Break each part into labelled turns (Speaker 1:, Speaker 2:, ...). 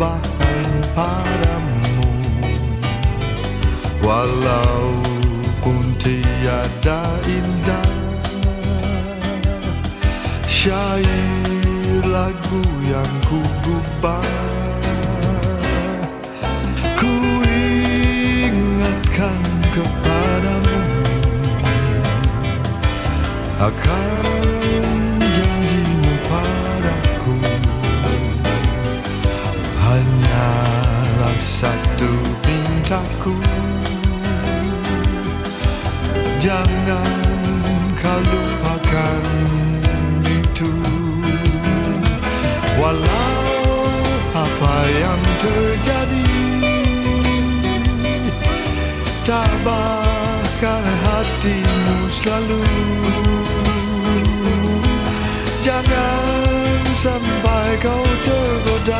Speaker 1: bahkan padamu. Walau pun tiada indah Syair lagu yang ku gubah Ku ingatkan kepadamu Akan satu pintaku Jangan kau lupakan itu. Walau apa yang terjadi Tabahkan hatimu selalu. Jangan sampai kau tergoda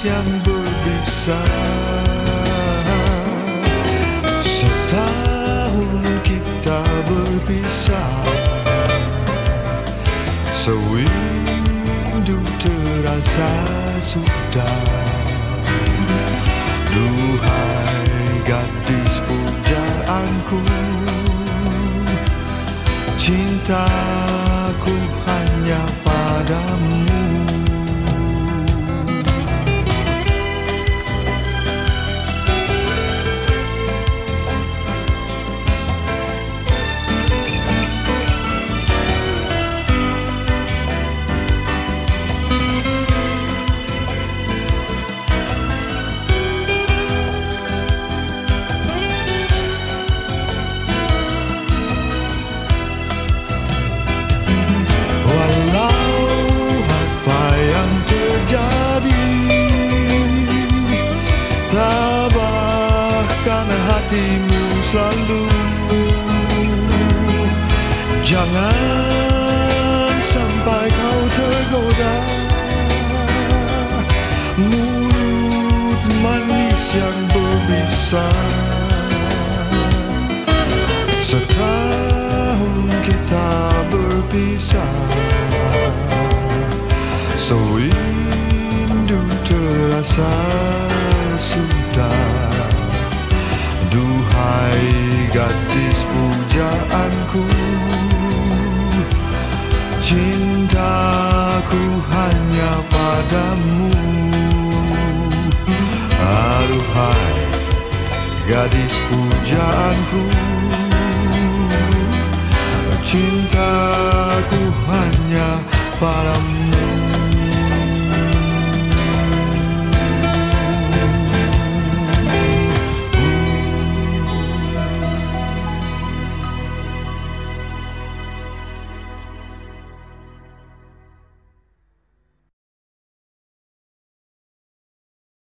Speaker 1: yang berbisa. Setahun kita berpisah. Sewindu terasa sudah. Duhai gadis pujaanku Cintaku Tabahkan hatimu selalu. Jangan sampai kau tergoda. Mulut manis yang berbisa Setahun kita berpisah. Sewindu terasa Cintaku hanya padamu. Aduhai gadis pujaanku. Cintaku hanya padamu